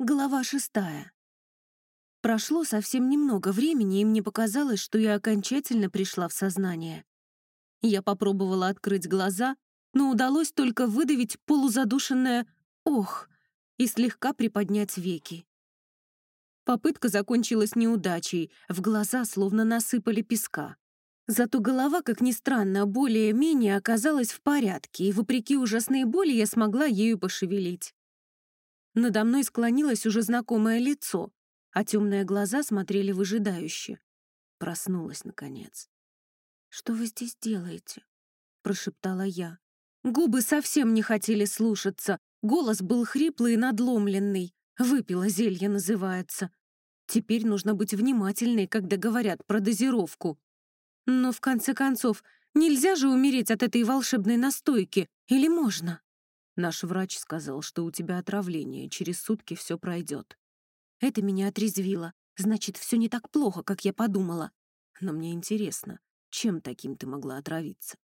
Глава шестая. Прошло совсем немного времени, и мне показалось, что я окончательно пришла в сознание. Я попробовала открыть глаза, но удалось только выдавить полузадушенное «ох» и слегка приподнять веки. Попытка закончилась неудачей, в глаза словно насыпали песка. Зато голова, как ни странно, более-менее оказалась в порядке, и вопреки ужасной боли я смогла ею пошевелить. Надо мной склонилось уже знакомое лицо, а темные глаза смотрели выжидающе. Проснулась, наконец. «Что вы здесь делаете?» — прошептала я. Губы совсем не хотели слушаться, голос был хриплый и надломленный. «Выпила зелье» называется. Теперь нужно быть внимательной, когда говорят про дозировку. Но, в конце концов, нельзя же умереть от этой волшебной настойки, или можно? Наш врач сказал, что у тебя отравление, через сутки все пройдет. Это меня отрезвило. Значит, все не так плохо, как я подумала. Но мне интересно, чем таким ты могла отравиться?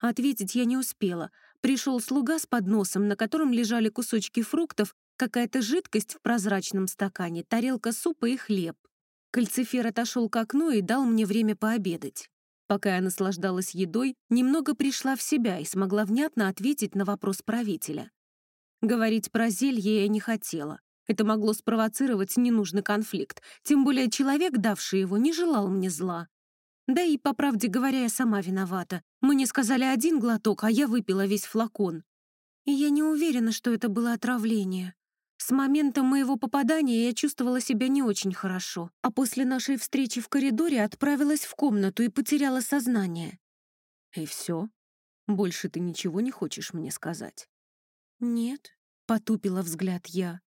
Ответить я не успела. Пришел слуга с подносом, на котором лежали кусочки фруктов, какая-то жидкость в прозрачном стакане, тарелка супа и хлеб. Кальцифер отошел к окну и дал мне время пообедать. Пока я наслаждалась едой, немного пришла в себя и смогла внятно ответить на вопрос правителя. Говорить про зелье я не хотела. Это могло спровоцировать ненужный конфликт, тем более человек, давший его, не желал мне зла. Да и, по правде говоря, я сама виновата. Мне сказали один глоток, а я выпила весь флакон. И я не уверена, что это было отравление. С момента моего попадания я чувствовала себя не очень хорошо, а после нашей встречи в коридоре отправилась в комнату и потеряла сознание. «И все? Больше ты ничего не хочешь мне сказать?» «Нет», — потупила взгляд я.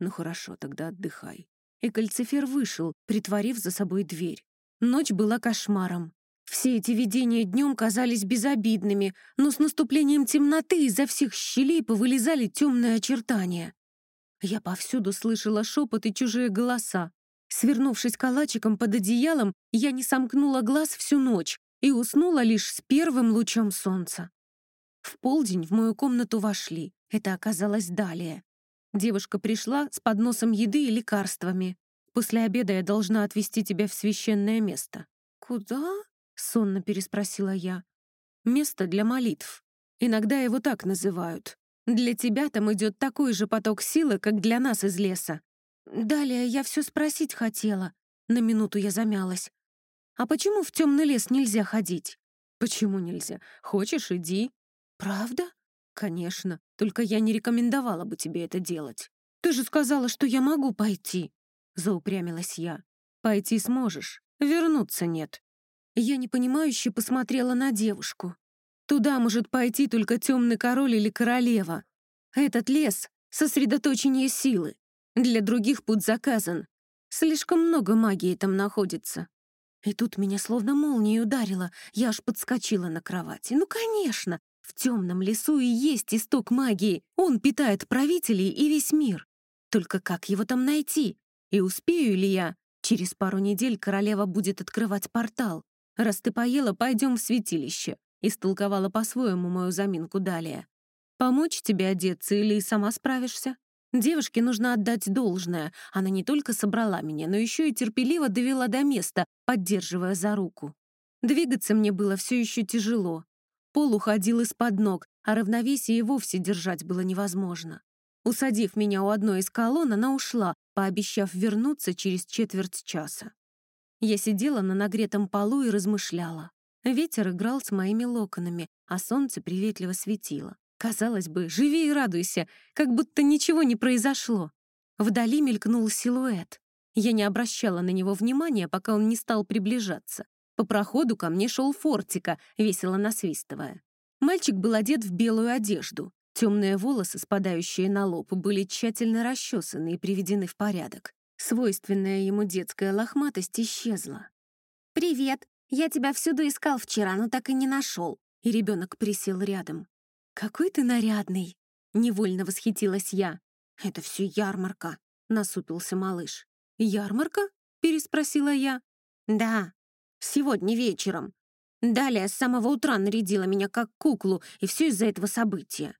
«Ну хорошо, тогда отдыхай». И кальцифер вышел, притворив за собой дверь. Ночь была кошмаром. Все эти видения днем казались безобидными, но с наступлением темноты изо всех щелей повылезали темные очертания. Я повсюду слышала шепот и чужие голоса. Свернувшись калачиком под одеялом, я не сомкнула глаз всю ночь и уснула лишь с первым лучом солнца. В полдень в мою комнату вошли. Это оказалось далее. Девушка пришла с подносом еды и лекарствами. После обеда я должна отвезти тебя в священное место. «Куда?» — сонно переспросила я. «Место для молитв. Иногда его так называют. Для тебя там идет такой же поток силы, как для нас из леса. Далее я все спросить хотела. На минуту я замялась. А почему в темный лес нельзя ходить? Почему нельзя? Хочешь, иди. Правда? Конечно. Только я не рекомендовала бы тебе это делать. Ты же сказала, что я могу пойти. Заупрямилась я. Пойти сможешь. Вернуться нет. Я непонимающе посмотрела на девушку. Туда может пойти только темный король или королева. Этот лес — сосредоточение силы. Для других путь заказан. Слишком много магии там находится. И тут меня словно молнией ударило, я аж подскочила на кровати. Ну, конечно, в темном лесу и есть исток магии. Он питает правителей и весь мир. Только как его там найти? И успею ли я? Через пару недель королева будет открывать портал. Раз ты поела, пойдем в святилище истолковала по-своему мою заминку далее. «Помочь тебе одеться или сама справишься?» Девушке нужно отдать должное. Она не только собрала меня, но еще и терпеливо довела до места, поддерживая за руку. Двигаться мне было все еще тяжело. Пол уходил из-под ног, а равновесие и вовсе держать было невозможно. Усадив меня у одной из колонн, она ушла, пообещав вернуться через четверть часа. Я сидела на нагретом полу и размышляла. Ветер играл с моими локонами, а солнце приветливо светило. Казалось бы, живи и радуйся, как будто ничего не произошло. Вдали мелькнул силуэт. Я не обращала на него внимания, пока он не стал приближаться. По проходу ко мне шел Фортика, весело насвистывая. Мальчик был одет в белую одежду. Темные волосы, спадающие на лоб, были тщательно расчесаны и приведены в порядок. Свойственная ему детская лохматость исчезла. «Привет!» Я тебя всюду искал вчера, но так и не нашел. И ребенок присел рядом. Какой ты нарядный! Невольно восхитилась я. Это все ярмарка, насупился малыш. Ярмарка? переспросила я. Да, сегодня вечером. Далее с самого утра нарядила меня как куклу, и все из-за этого события.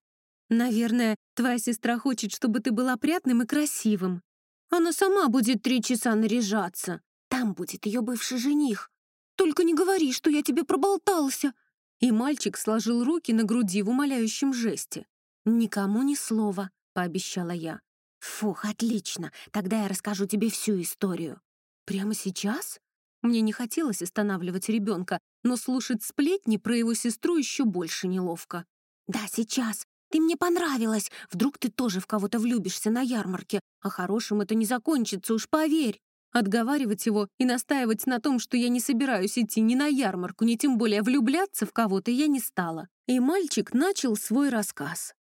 Наверное, твоя сестра хочет, чтобы ты был опрятным и красивым. Она сама будет три часа наряжаться. Там будет ее бывший жених. Только не говори, что я тебе проболтался!» И мальчик сложил руки на груди в умоляющем жесте. «Никому ни слова», — пообещала я. «Фух, отлично. Тогда я расскажу тебе всю историю». «Прямо сейчас?» Мне не хотелось останавливать ребенка, но слушать сплетни про его сестру еще больше неловко. «Да, сейчас. Ты мне понравилась. Вдруг ты тоже в кого-то влюбишься на ярмарке, а хорошим это не закончится, уж поверь». Отговаривать его и настаивать на том, что я не собираюсь идти ни на ярмарку, ни тем более влюбляться в кого-то я не стала. И мальчик начал свой рассказ.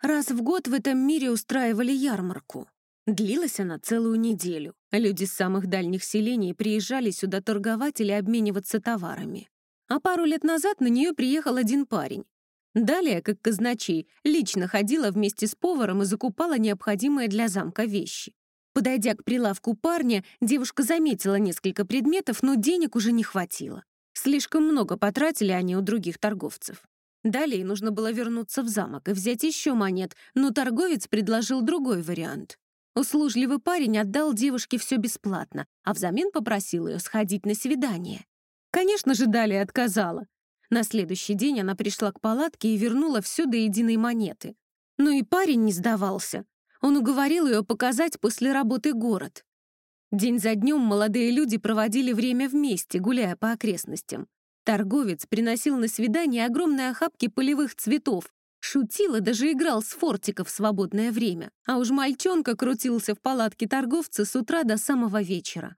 Раз в год в этом мире устраивали ярмарку. Длилась она целую неделю. Люди с самых дальних селений приезжали сюда торговать или обмениваться товарами. А пару лет назад на нее приехал один парень. Далее, как казначей, лично ходила вместе с поваром и закупала необходимые для замка вещи. Подойдя к прилавку парня, девушка заметила несколько предметов, но денег уже не хватило. Слишком много потратили они у других торговцев. Далее нужно было вернуться в замок и взять еще монет, но торговец предложил другой вариант. Услужливый парень отдал девушке все бесплатно, а взамен попросил ее сходить на свидание. Конечно же, Далее отказала. На следующий день она пришла к палатке и вернула все до единой монеты. Но и парень не сдавался. Он уговорил ее показать после работы город. День за днем молодые люди проводили время вместе, гуляя по окрестностям. Торговец приносил на свидание огромные охапки полевых цветов, шутил и даже играл с фортика в свободное время, а уж мальчонка крутился в палатке торговца с утра до самого вечера.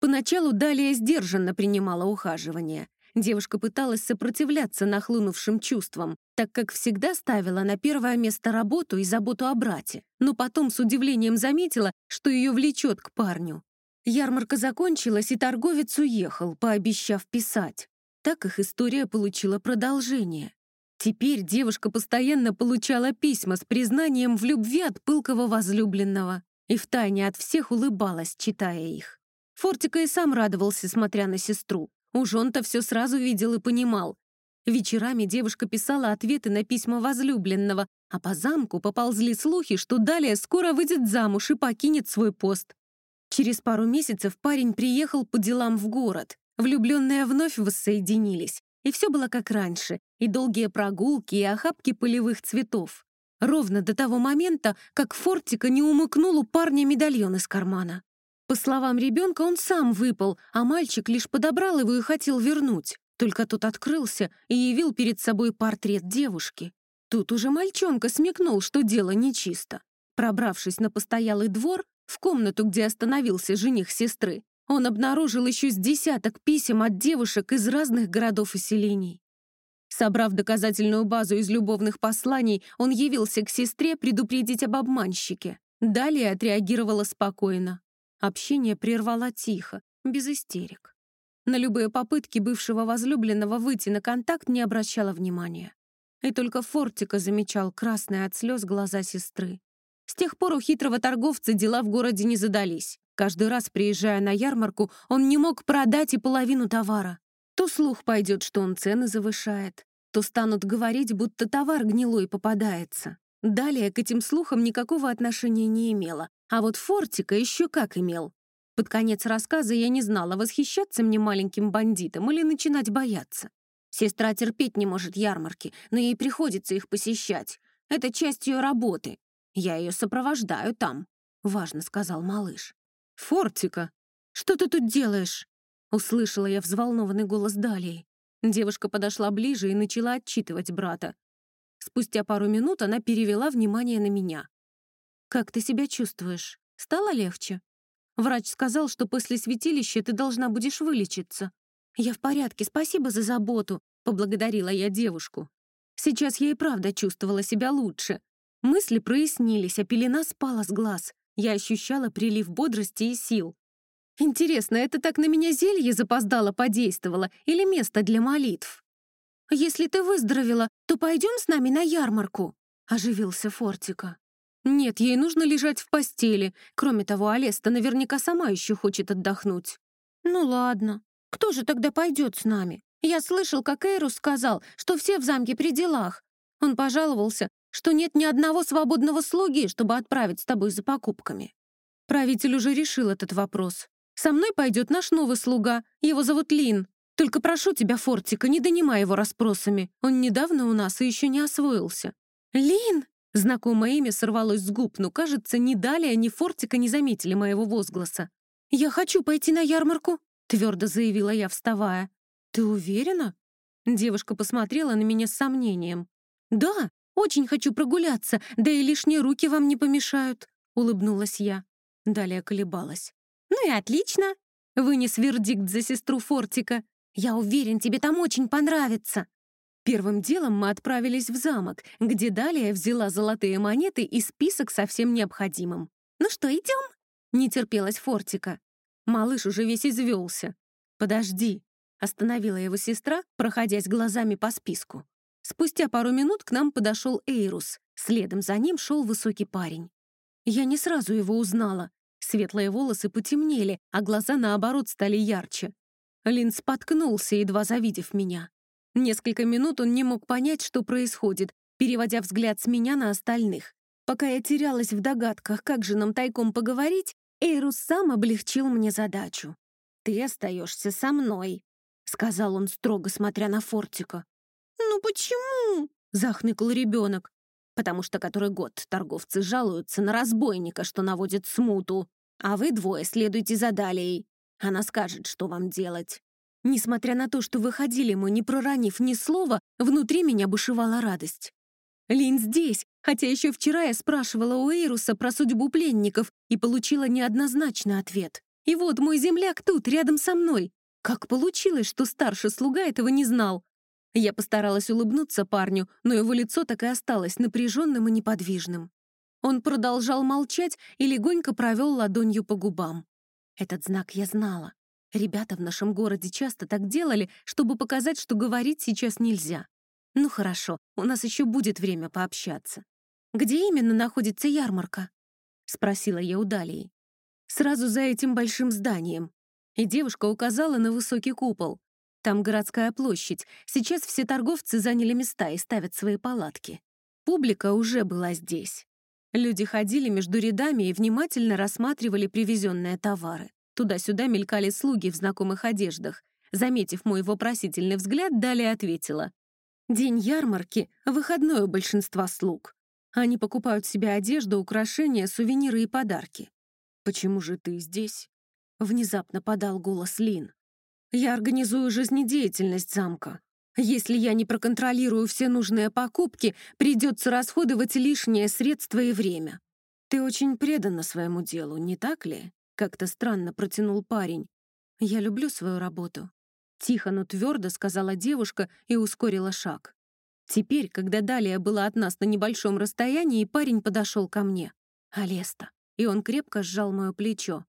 Поначалу Далия сдержанно принимала ухаживание, Девушка пыталась сопротивляться нахлынувшим чувствам, так как всегда ставила на первое место работу и заботу о брате, но потом с удивлением заметила, что ее влечет к парню. Ярмарка закончилась, и торговец уехал, пообещав писать. Так их история получила продолжение. Теперь девушка постоянно получала письма с признанием в любви от пылкого возлюбленного и втайне от всех улыбалась, читая их. Фортика и сам радовался, смотря на сестру. Уж он-то все сразу видел и понимал. Вечерами девушка писала ответы на письма возлюбленного, а по замку поползли слухи, что далее скоро выйдет замуж и покинет свой пост. Через пару месяцев парень приехал по делам в город. Влюбленные вновь воссоединились. И все было как раньше, и долгие прогулки, и охапки полевых цветов. Ровно до того момента, как Фортика не умыкнул у парня медальон из кармана. По словам ребенка, он сам выпал, а мальчик лишь подобрал его и хотел вернуть. Только тот открылся и явил перед собой портрет девушки. Тут уже мальчонка смекнул, что дело нечисто. Пробравшись на постоялый двор, в комнату, где остановился жених сестры, он обнаружил еще с десяток писем от девушек из разных городов и селений. Собрав доказательную базу из любовных посланий, он явился к сестре предупредить об обманщике. Далее отреагировала спокойно. Общение прервала тихо, без истерик. На любые попытки бывшего возлюбленного выйти на контакт не обращала внимания. И только Фортика замечал красные от слез глаза сестры. С тех пор у хитрого торговца дела в городе не задались. Каждый раз, приезжая на ярмарку, он не мог продать и половину товара. То слух пойдет, что он цены завышает, то станут говорить, будто товар гнилой попадается. Далее к этим слухам никакого отношения не имела, а вот Фортика еще как имел. Под конец рассказа я не знала, восхищаться мне маленьким бандитом или начинать бояться. Сестра терпеть не может ярмарки, но ей приходится их посещать. Это часть ее работы. Я ее сопровождаю там», — важно сказал малыш. «Фортика, что ты тут делаешь?» — услышала я взволнованный голос Далии. Девушка подошла ближе и начала отчитывать брата. Спустя пару минут она перевела внимание на меня. «Как ты себя чувствуешь? Стало легче?» Врач сказал, что после святилища ты должна будешь вылечиться. «Я в порядке, спасибо за заботу», — поблагодарила я девушку. Сейчас я и правда чувствовала себя лучше. Мысли прояснились, а пелена спала с глаз. Я ощущала прилив бодрости и сил. Интересно, это так на меня зелье запоздало подействовало или место для молитв? «Если ты выздоровела, то пойдем с нами на ярмарку», — оживился Фортика. Нет, ей нужно лежать в постели. Кроме того, Алеста наверняка сама еще хочет отдохнуть. Ну ладно. Кто же тогда пойдет с нами? Я слышал, как Эйрус сказал, что все в замке при делах. Он пожаловался, что нет ни одного свободного слуги, чтобы отправить с тобой за покупками. Правитель уже решил этот вопрос. Со мной пойдет наш новый слуга, его зовут Лин. Только прошу тебя, Фортика, не донимай его расспросами. Он недавно у нас и еще не освоился». «Лин!» Знакомое имя сорвалось с губ, но, кажется, ни Далия, ни Фортика не заметили моего возгласа. «Я хочу пойти на ярмарку», — твердо заявила я, вставая. «Ты уверена?» Девушка посмотрела на меня с сомнением. «Да, очень хочу прогуляться, да и лишние руки вам не помешают», — улыбнулась я. Далее колебалась. «Ну и отлично!» — вынес вердикт за сестру Фортика. «Я уверен, тебе там очень понравится!» Первым делом мы отправились в замок, где Далия взяла золотые монеты и список со всем необходимым. «Ну что, идем?» — не терпелась Фортика. Малыш уже весь извелся. «Подожди», — остановила его сестра, проходясь глазами по списку. Спустя пару минут к нам подошел Эйрус. Следом за ним шел высокий парень. Я не сразу его узнала. Светлые волосы потемнели, а глаза, наоборот, стали ярче. Лин споткнулся, едва завидев меня. Несколько минут он не мог понять, что происходит, переводя взгляд с меня на остальных. Пока я терялась в догадках, как же нам тайком поговорить, Эйрус сам облегчил мне задачу. «Ты остаешься со мной», — сказал он, строго смотря на Фортика. «Ну почему?» — захныкал ребенок. «Потому что который год торговцы жалуются на разбойника, что наводит смуту, а вы двое следуйте за Далией. Она скажет, что вам делать». Несмотря на то, что выходили мы, не проронив ни слова, внутри меня бушевала радость. Лин здесь, хотя еще вчера я спрашивала у Эйруса про судьбу пленников и получила неоднозначный ответ. И вот мой земляк тут, рядом со мной. Как получилось, что старший слуга этого не знал? Я постаралась улыбнуться парню, но его лицо так и осталось напряженным и неподвижным. Он продолжал молчать и легонько провел ладонью по губам. Этот знак я знала. Ребята в нашем городе часто так делали, чтобы показать, что говорить сейчас нельзя. Ну хорошо, у нас еще будет время пообщаться. Где именно находится ярмарка? Спросила я у Далии. Сразу за этим большим зданием. И девушка указала на высокий купол. Там городская площадь. Сейчас все торговцы заняли места и ставят свои палатки. Публика уже была здесь. Люди ходили между рядами и внимательно рассматривали привезенные товары. Туда-сюда мелькали слуги в знакомых одеждах. Заметив мой вопросительный взгляд, далее ответила. «День ярмарки — выходной у большинства слуг. Они покупают себе одежду, украшения, сувениры и подарки. Почему же ты здесь?» Внезапно подал голос Лин. «Я организую жизнедеятельность замка. Если я не проконтролирую все нужные покупки, придется расходовать лишнее средства и время. Ты очень предана своему делу, не так ли?» Как-то странно протянул парень. «Я люблю свою работу». Тихо, но твердо сказала девушка и ускорила шаг. Теперь, когда Далия была от нас на небольшом расстоянии, парень подошел ко мне. «Алеста». И он крепко сжал мое плечо.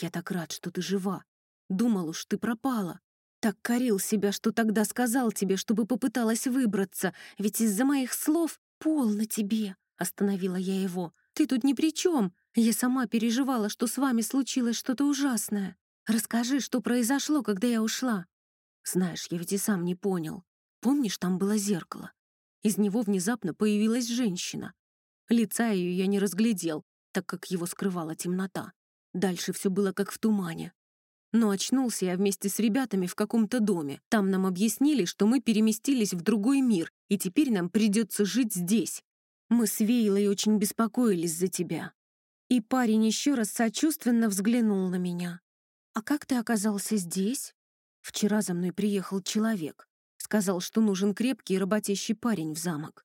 «Я так рад, что ты жива. Думал уж, ты пропала. Так корил себя, что тогда сказал тебе, чтобы попыталась выбраться, ведь из-за моих слов полно тебе», — остановила я его. «Ты тут ни при чем. Я сама переживала, что с вами случилось что-то ужасное. Расскажи, что произошло, когда я ушла. Знаешь, я ведь и сам не понял. Помнишь, там было зеркало? Из него внезапно появилась женщина. Лица ее я не разглядел, так как его скрывала темнота. Дальше все было как в тумане. Но очнулся я вместе с ребятами в каком-то доме. Там нам объяснили, что мы переместились в другой мир, и теперь нам придется жить здесь. Мы с Вейлой очень беспокоились за тебя. И парень еще раз сочувственно взглянул на меня. «А как ты оказался здесь?» «Вчера за мной приехал человек. Сказал, что нужен крепкий и работящий парень в замок.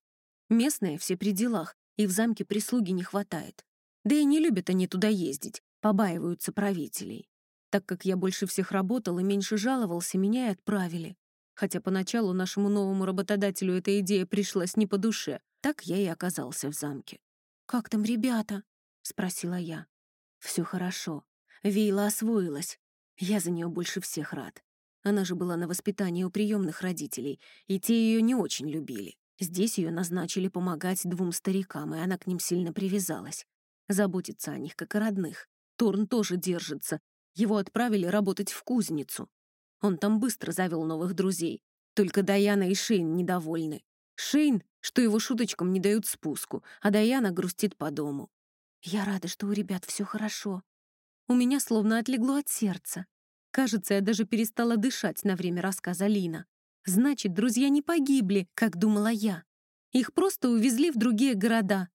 Местные все при делах, и в замке прислуги не хватает. Да и не любят они туда ездить, побаиваются правителей. Так как я больше всех работал и меньше жаловался, меня и отправили. Хотя поначалу нашему новому работодателю эта идея пришлась не по душе, так я и оказался в замке. «Как там ребята?» — спросила я. Все хорошо. Вейла освоилась. Я за нее больше всех рад. Она же была на воспитании у приемных родителей, и те ее не очень любили. Здесь ее назначили помогать двум старикам, и она к ним сильно привязалась. Заботится о них, как о родных. Торн тоже держится. Его отправили работать в кузницу. Он там быстро завел новых друзей. Только Даяна и Шейн недовольны. Шейн, что его шуточкам не дают спуску, а Даяна грустит по дому. Я рада, что у ребят все хорошо. У меня словно отлегло от сердца. Кажется, я даже перестала дышать на время рассказа Лина. Значит, друзья не погибли, как думала я. Их просто увезли в другие города.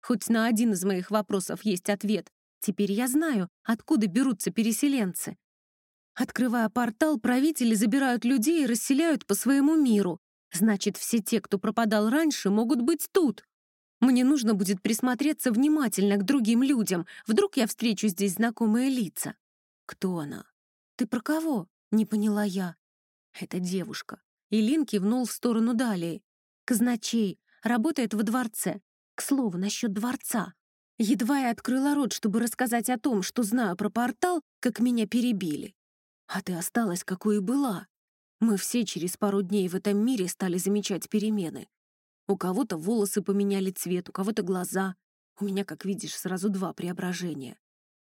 Хоть на один из моих вопросов есть ответ. Теперь я знаю, откуда берутся переселенцы. Открывая портал, правители забирают людей и расселяют по своему миру. Значит, все те, кто пропадал раньше, могут быть тут. Мне нужно будет присмотреться внимательно к другим людям. Вдруг я встречу здесь знакомые лица. Кто она? Ты про кого? Не поняла я. Это девушка. Илин кивнул в сторону далее. Казначей. Работает во дворце. К слову, насчет дворца. Едва я открыла рот, чтобы рассказать о том, что знаю про портал, как меня перебили. А ты осталась, какой и была. Мы все через пару дней в этом мире стали замечать перемены. У кого-то волосы поменяли цвет, у кого-то глаза. У меня, как видишь, сразу два преображения.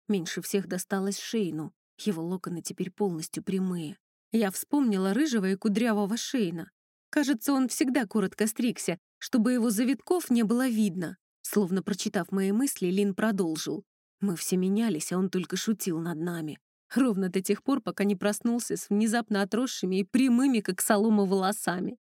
Меньше всех досталось Шейну. Его локоны теперь полностью прямые. Я вспомнила рыжего и кудрявого Шейна. Кажется, он всегда коротко стригся, чтобы его завитков не было видно. Словно прочитав мои мысли, Лин продолжил. Мы все менялись, а он только шутил над нами. Ровно до тех пор, пока не проснулся с внезапно отросшими и прямыми, как солома, волосами.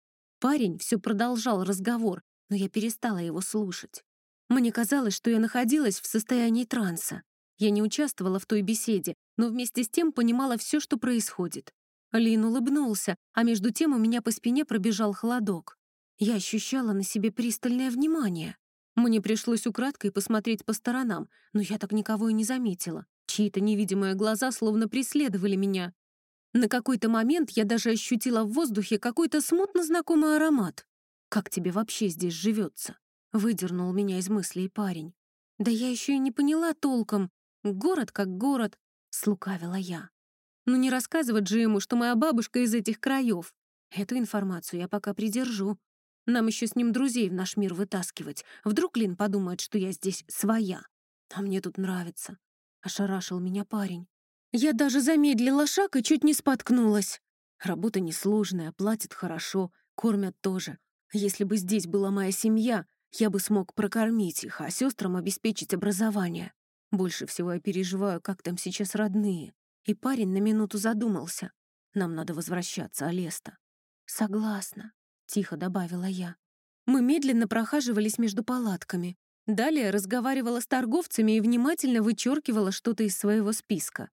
Парень все продолжал разговор, но я перестала его слушать. Мне казалось, что я находилась в состоянии транса. Я не участвовала в той беседе, но вместе с тем понимала все, что происходит. Лин улыбнулся, а между тем у меня по спине пробежал холодок. Я ощущала на себе пристальное внимание. Мне пришлось украдкой посмотреть по сторонам, но я так никого и не заметила. Чьи-то невидимые глаза словно преследовали меня. На какой-то момент я даже ощутила в воздухе какой-то смутно знакомый аромат. «Как тебе вообще здесь живется?» — выдернул меня из мыслей парень. «Да я еще и не поняла толком. Город как город», — слукавила я. «Ну не рассказывать же ему, что моя бабушка из этих краев. Эту информацию я пока придержу. Нам еще с ним друзей в наш мир вытаскивать. Вдруг Лин подумает, что я здесь своя. А мне тут нравится ошарашил меня парень. Я даже замедлила шаг и чуть не споткнулась. Работа несложная, платят хорошо, кормят тоже. Если бы здесь была моя семья, я бы смог прокормить их, а сестрам обеспечить образование. Больше всего я переживаю, как там сейчас родные. И парень на минуту задумался. Нам надо возвращаться, Алеста. Согласна, тихо добавила я. Мы медленно прохаживались между палатками. Далее разговаривала с торговцами и внимательно вычеркивала что-то из своего списка.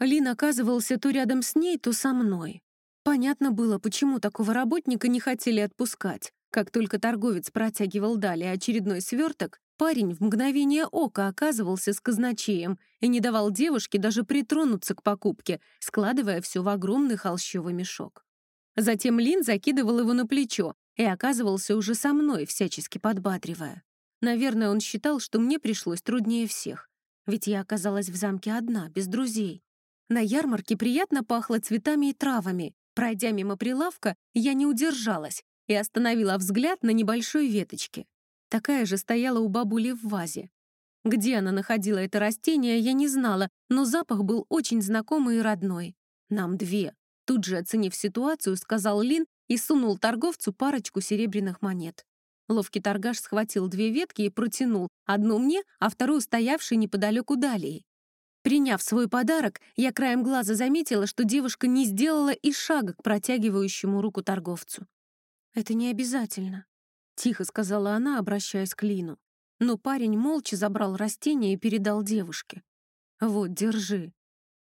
Лин оказывался то рядом с ней, то со мной. Понятно было, почему такого работника не хотели отпускать. Как только торговец протягивал далее очередной сверток, парень в мгновение ока оказывался с казначеем и не давал девушке даже притронуться к покупке, складывая все в огромный холщовый мешок. Затем Лин закидывал его на плечо и оказывался уже со мной, всячески подбадривая. Наверное, он считал, что мне пришлось труднее всех. Ведь я оказалась в замке одна, без друзей. На ярмарке приятно пахло цветами и травами. Пройдя мимо прилавка, я не удержалась и остановила взгляд на небольшой веточке. Такая же стояла у бабули в вазе. Где она находила это растение, я не знала, но запах был очень знакомый и родной. «Нам две», — тут же оценив ситуацию, сказал Лин и сунул торговцу парочку серебряных монет. Ловкий торгаш схватил две ветки и протянул, одну мне, а вторую стоявшей неподалеку далее. Приняв свой подарок, я краем глаза заметила, что девушка не сделала и шага к протягивающему руку торговцу. «Это не обязательно», — тихо сказала она, обращаясь к Лину. Но парень молча забрал растение и передал девушке. «Вот, держи».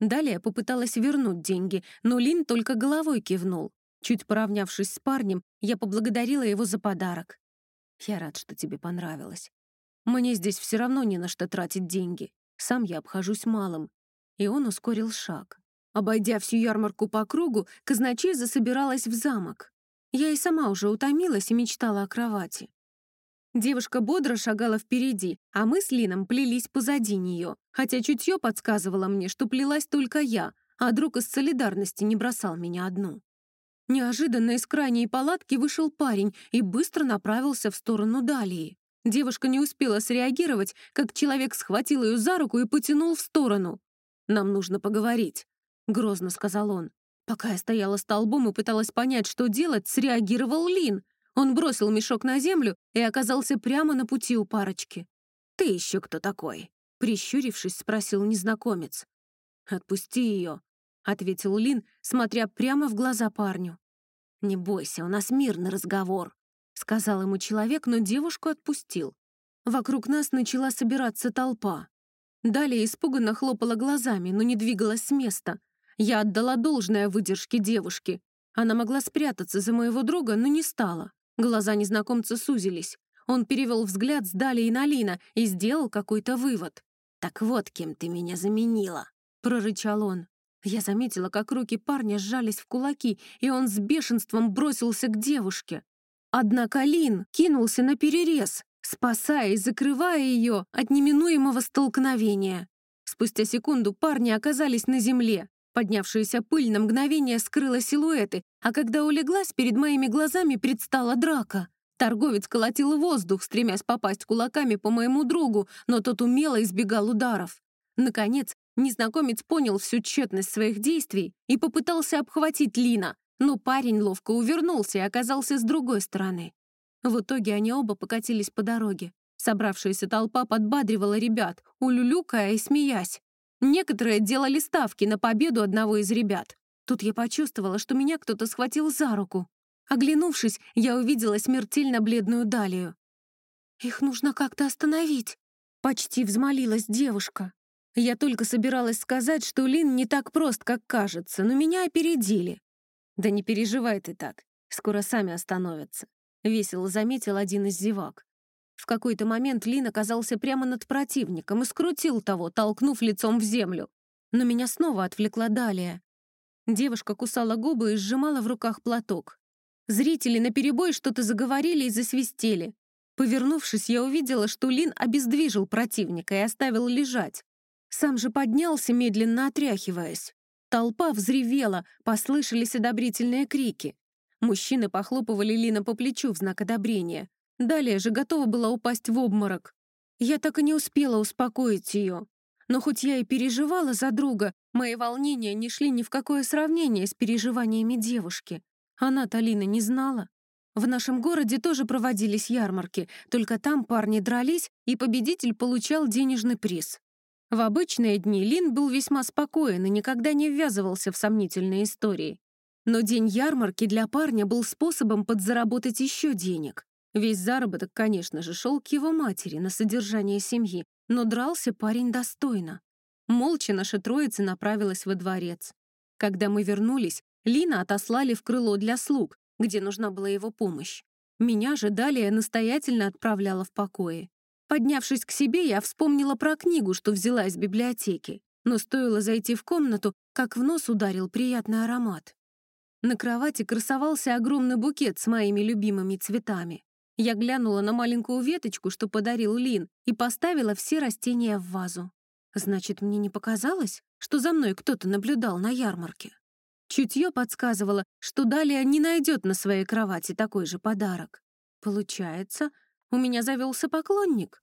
Далее попыталась вернуть деньги, но Лин только головой кивнул. Чуть поравнявшись с парнем, я поблагодарила его за подарок. Я рад, что тебе понравилось. Мне здесь все равно не на что тратить деньги. Сам я обхожусь малым». И он ускорил шаг. Обойдя всю ярмарку по кругу, казначей засобиралась в замок. Я и сама уже утомилась и мечтала о кровати. Девушка бодро шагала впереди, а мы с Лином плелись позади нее, хотя чутье подсказывало мне, что плелась только я, а друг из солидарности не бросал меня одну. Неожиданно из крайней палатки вышел парень и быстро направился в сторону Далии. Девушка не успела среагировать, как человек схватил ее за руку и потянул в сторону. «Нам нужно поговорить», — грозно сказал он. Пока я стояла столбом и пыталась понять, что делать, среагировал Лин. Он бросил мешок на землю и оказался прямо на пути у парочки. «Ты еще кто такой?» Прищурившись, спросил незнакомец. «Отпусти ее», — ответил Лин, смотря прямо в глаза парню. «Не бойся, у нас мирный разговор», — сказал ему человек, но девушку отпустил. Вокруг нас начала собираться толпа. Далее испуганно хлопала глазами, но не двигалась с места. Я отдала должное выдержке девушки. Она могла спрятаться за моего друга, но не стала. Глаза незнакомца сузились. Он перевел взгляд с Дали на Лина и сделал какой-то вывод. «Так вот, кем ты меня заменила», — прорычал он. Я заметила, как руки парня сжались в кулаки, и он с бешенством бросился к девушке. Однако Лин кинулся на перерез, спасая и закрывая ее от неминуемого столкновения. Спустя секунду парни оказались на земле. Поднявшаяся пыль на мгновение скрыла силуэты, а когда улеглась, перед моими глазами предстала драка. Торговец колотил воздух, стремясь попасть кулаками по моему другу, но тот умело избегал ударов. Наконец, незнакомец понял всю тщетность своих действий и попытался обхватить Лина, но парень ловко увернулся и оказался с другой стороны. В итоге они оба покатились по дороге. Собравшаяся толпа подбадривала ребят, улюлюкая и смеясь. Некоторые делали ставки на победу одного из ребят. Тут я почувствовала, что меня кто-то схватил за руку. Оглянувшись, я увидела смертельно бледную Далию. «Их нужно как-то остановить», — почти взмолилась девушка. Я только собиралась сказать, что Лин не так прост, как кажется, но меня опередили. «Да не переживай ты так, скоро сами остановятся», — весело заметил один из зевак. В какой-то момент Лин оказался прямо над противником и скрутил того, толкнув лицом в землю. Но меня снова отвлекла Далия. Девушка кусала губы и сжимала в руках платок. Зрители наперебой что-то заговорили и засвистели. Повернувшись, я увидела, что Лин обездвижил противника и оставил лежать. Сам же поднялся, медленно отряхиваясь. Толпа взревела, послышались одобрительные крики. Мужчины похлопывали Лина по плечу в знак одобрения. Далее же готова была упасть в обморок. Я так и не успела успокоить ее. Но хоть я и переживала за друга, мои волнения не шли ни в какое сравнение с переживаниями девушки. Она Талина не знала. В нашем городе тоже проводились ярмарки, только там парни дрались, и победитель получал денежный приз. В обычные дни Лин был весьма спокоен и никогда не ввязывался в сомнительные истории. Но день ярмарки для парня был способом подзаработать еще денег. Весь заработок, конечно же, шел к его матери на содержание семьи, но дрался парень достойно. Молча наша троица направилась во дворец. Когда мы вернулись, Лина отослали в крыло для слуг, где нужна была его помощь. Меня же далее настоятельно отправляла в покое. Поднявшись к себе, я вспомнила про книгу, что взяла из библиотеки. Но стоило зайти в комнату, как в нос ударил приятный аромат. На кровати красовался огромный букет с моими любимыми цветами. Я глянула на маленькую веточку, что подарил Лин, и поставила все растения в вазу. Значит, мне не показалось, что за мной кто-то наблюдал на ярмарке. Чутье подсказывало, что Далия не найдет на своей кровати такой же подарок. Получается, у меня завелся поклонник.